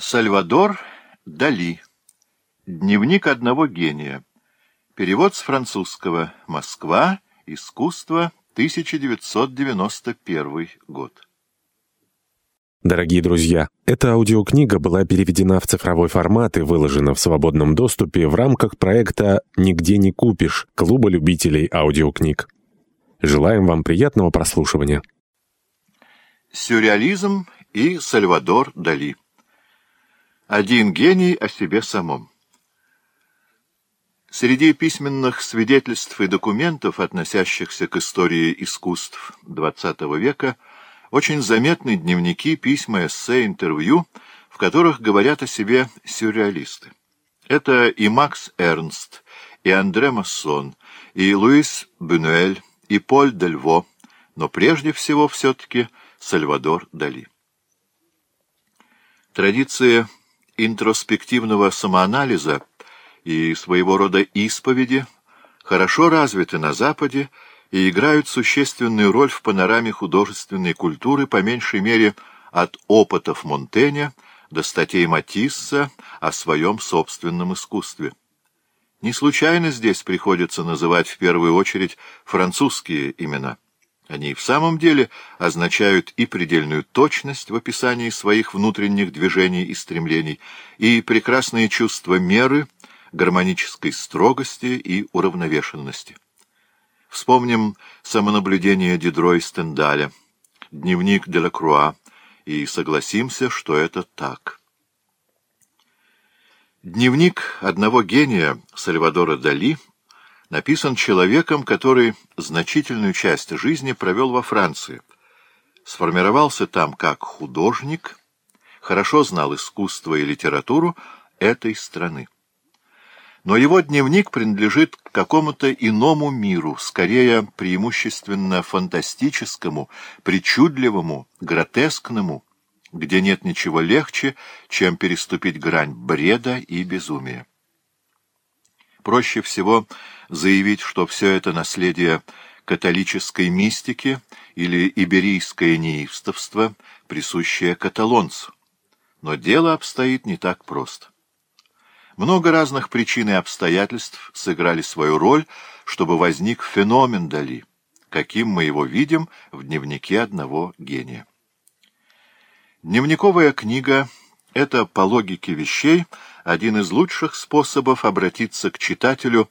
Сальвадор Дали. Дневник одного гения. Перевод с французского. Москва. Искусство. 1991 год. Дорогие друзья, эта аудиокнига была переведена в цифровой формат и выложена в свободном доступе в рамках проекта «Нигде не купишь» Клуба любителей аудиокниг. Желаем вам приятного прослушивания. Сюрреализм и Сальвадор Дали один гений о себе самом. Среди письменных свидетельств и документов, относящихся к истории искусств XX века, очень заметны дневники, письма, эссе, интервью, в которых говорят о себе сюрреалисты. Это и Макс Эрнст, и Андре Массон, и Луис Бюнуэль, и Поль Дельво, но прежде всего все-таки Сальвадор Дали. Традиция интроспективного самоанализа и своего рода исповеди хорошо развиты на Западе и играют существенную роль в панораме художественной культуры, по меньшей мере, от опытов Монтэня до статей Матисса о своем собственном искусстве. Не случайно здесь приходится называть в первую очередь французские имена – они в самом деле означают и предельную точность в описании своих внутренних движений и стремлений, и прекрасные чувства меры, гармонической строгости и уравновешенности. Вспомним самонаблюдение Дидро и Стендаля, дневник Делакруа, и согласимся, что это так. Дневник одного гения Сальвадора Дали — написан человеком, который значительную часть жизни провел во Франции, сформировался там как художник, хорошо знал искусство и литературу этой страны. Но его дневник принадлежит к какому-то иному миру, скорее преимущественно фантастическому, причудливому, гротескному, где нет ничего легче, чем переступить грань бреда и безумия. Проще всего заявить, что все это наследие католической мистики или иберийское неистовство, присущее каталонцу. Но дело обстоит не так просто. Много разных причин и обстоятельств сыграли свою роль, чтобы возник феномен Дали, каким мы его видим в дневнике одного гения. Дневниковая книга — это, по логике вещей, — один из лучших способов обратиться к читателю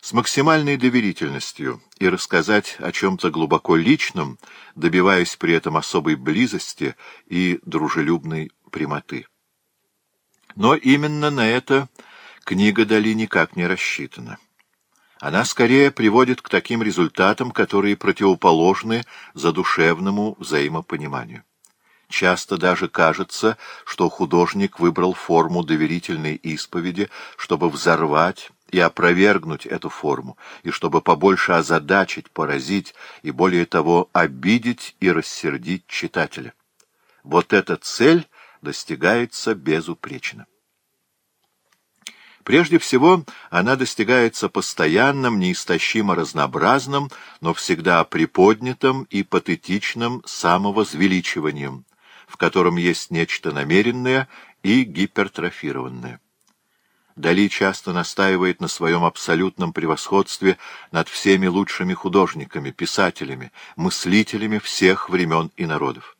с максимальной доверительностью и рассказать о чем-то глубоко личном, добиваясь при этом особой близости и дружелюбной прямоты. Но именно на это книга Дали никак не рассчитана. Она скорее приводит к таким результатам, которые противоположны задушевному взаимопониманию. Часто даже кажется, что художник выбрал форму доверительной исповеди, чтобы взорвать и опровергнуть эту форму, и чтобы побольше озадачить, поразить и, более того, обидеть и рассердить читателя. Вот эта цель достигается безупречно. Прежде всего, она достигается постоянным, неистощимо разнообразным, но всегда приподнятым и патетичным самовозвеличиванием, в котором есть нечто намеренное и гипертрофированное. Дали часто настаивает на своем абсолютном превосходстве над всеми лучшими художниками, писателями, мыслителями всех времен и народов.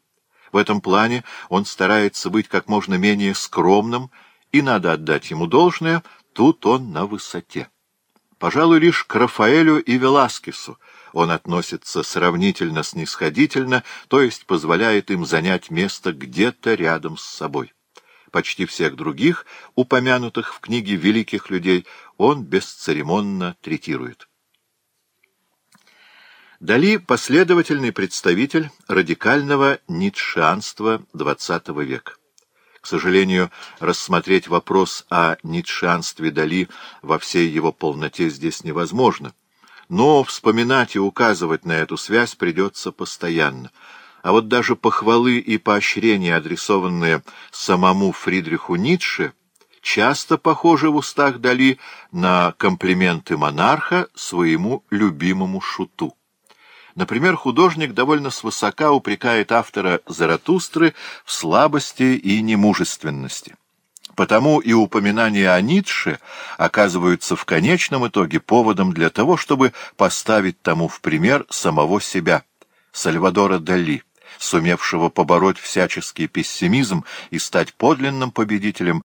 В этом плане он старается быть как можно менее скромным, и надо отдать ему должное, тут он на высоте. Пожалуй, лишь к Рафаэлю и Веласкесу он относится сравнительно снисходительно, то есть позволяет им занять место где-то рядом с собой. Почти всех других, упомянутых в книге великих людей, он бесцеремонно третирует. Дали последовательный представитель радикального ницшанства XX века. К сожалению, рассмотреть вопрос о ницшанстве Дали во всей его полноте здесь невозможно. Но вспоминать и указывать на эту связь придется постоянно. А вот даже похвалы и поощрения, адресованные самому Фридриху Ницше, часто похожи в устах Дали на комплименты монарха своему любимому шуту. Например, художник довольно свысока упрекает автора Заратустры в слабости и немужественности. Потому и упоминания о Ницше оказываются в конечном итоге поводом для того, чтобы поставить тому в пример самого себя, Сальвадора Дали, сумевшего побороть всяческий пессимизм и стать подлинным победителем